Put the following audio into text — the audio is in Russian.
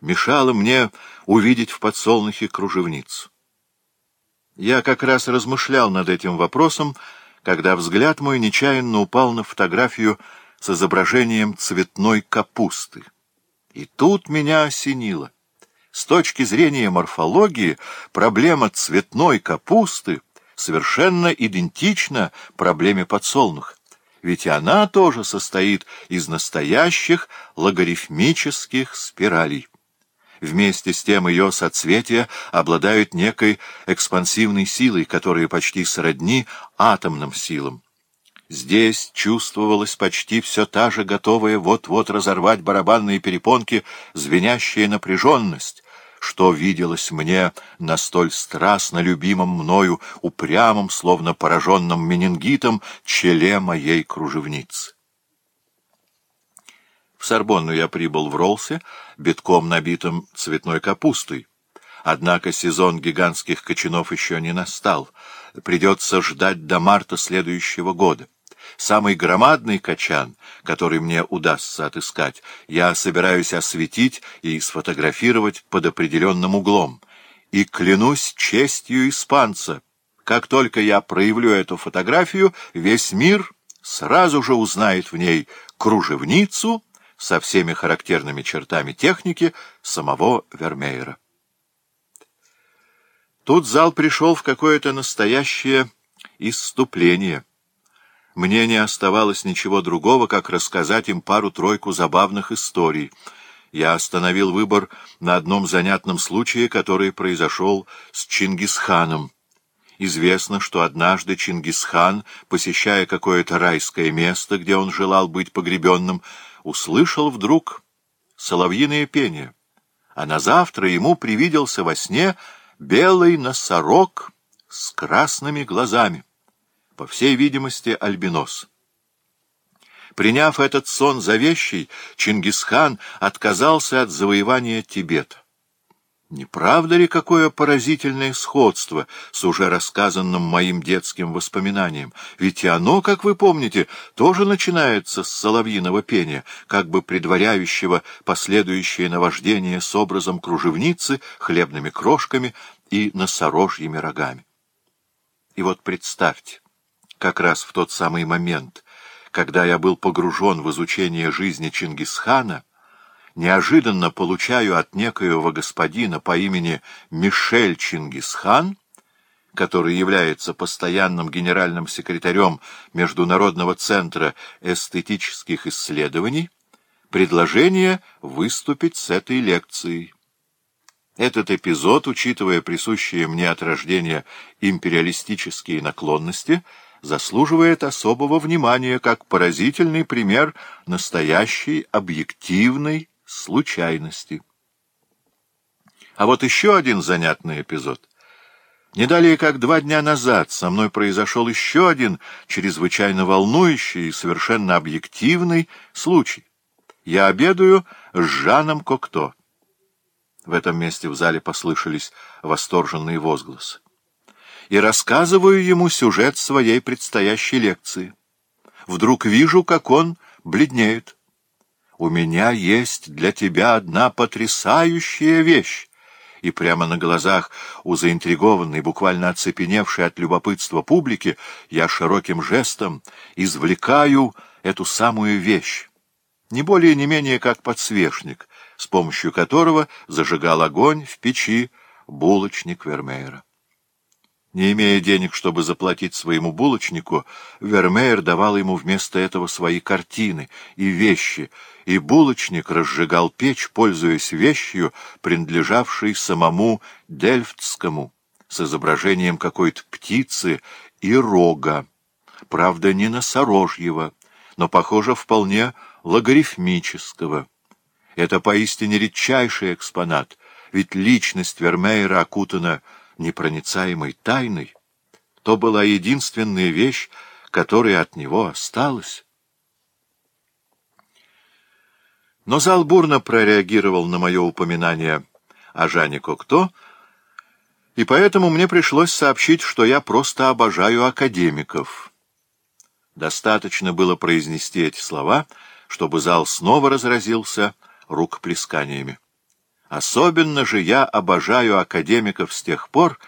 мешало мне увидеть в подсолнухе кружевницу. Я как раз размышлял над этим вопросом, когда взгляд мой нечаянно упал на фотографию с изображением цветной капусты. И тут меня осенило. С точки зрения морфологии проблема цветной капусты совершенно идентична проблеме подсолнуха, ведь она тоже состоит из настоящих логарифмических спиралей вместе с тем ее соцветия обладают некой экспансивной силой, которая почти сродни атомным силам. Здесь чувствовалась почти все та же готовая вот-вот разорвать барабанные перепонки, звенящая напряженность, что виделось мне на столь страстно любимом мною, упрямом, словно пораженном менингитом, челе моей кружевницы. Сорбонну я прибыл в Ролсе, битком набитым цветной капустой. Однако сезон гигантских кочанов еще не настал. Придется ждать до марта следующего года. Самый громадный качан, который мне удастся отыскать, я собираюсь осветить и сфотографировать под определенным углом. И клянусь честью испанца, как только я проявлю эту фотографию, весь мир сразу же узнает в ней кружевницу — со всеми характерными чертами техники самого Вермеера. Тут зал пришел в какое-то настоящее исступление. Мне не оставалось ничего другого, как рассказать им пару-тройку забавных историй. Я остановил выбор на одном занятном случае, который произошел с Чингисханом. Известно, что однажды Чингисхан, посещая какое-то райское место, где он желал быть погребенным, услышал вдруг соловьиное пение, а на завтра ему привиделся во сне белый носорог с красными глазами, по всей видимости, альбинос. Приняв этот сон за вещей, Чингисхан отказался от завоевания Тибета. Не правда ли какое поразительное сходство с уже рассказанным моим детским воспоминанием? Ведь и оно, как вы помните, тоже начинается с соловьиного пения, как бы предваряющего последующее наваждение с образом кружевницы, хлебными крошками и носорожьими рогами. И вот представьте, как раз в тот самый момент, когда я был погружен в изучение жизни Чингисхана, неожиданно получаю от некоего господина по имени Мишель Чингисхан, который является постоянным генеральным секретарем Международного центра эстетических исследований, предложение выступить с этой лекцией. Этот эпизод, учитывая присущие мне от рождения империалистические наклонности, заслуживает особого внимания как поразительный пример настоящей объективной случайности. А вот еще один занятный эпизод. Не далее, как два дня назад, со мной произошел еще один чрезвычайно волнующий и совершенно объективный случай. Я обедаю с Жаном Кокто. В этом месте в зале послышались восторженные возгласы. И рассказываю ему сюжет своей предстоящей лекции. Вдруг вижу, как он бледнеет у меня есть для тебя одна потрясающая вещь. И прямо на глазах у заинтригованной, буквально оцепеневшей от любопытства публики, я широким жестом извлекаю эту самую вещь, не более не менее как подсвечник, с помощью которого зажигал огонь в печи булочник Вермеера. Не имея денег, чтобы заплатить своему булочнику, Вермеер давал ему вместо этого свои картины и вещи, и булочник разжигал печь, пользуясь вещью, принадлежавшей самому Дельфтскому, с изображением какой-то птицы и рога. Правда, не носорожьего, но, похоже, вполне логарифмического. Это поистине редчайший экспонат, ведь личность Вермеера окутана — непроницаемой тайной, то была единственная вещь, которая от него осталась. Но зал бурно прореагировал на мое упоминание о Жане Кокто, и поэтому мне пришлось сообщить, что я просто обожаю академиков. Достаточно было произнести эти слова, чтобы зал снова разразился рукоплесканиями. Особенно же я обожаю академиков с тех пор,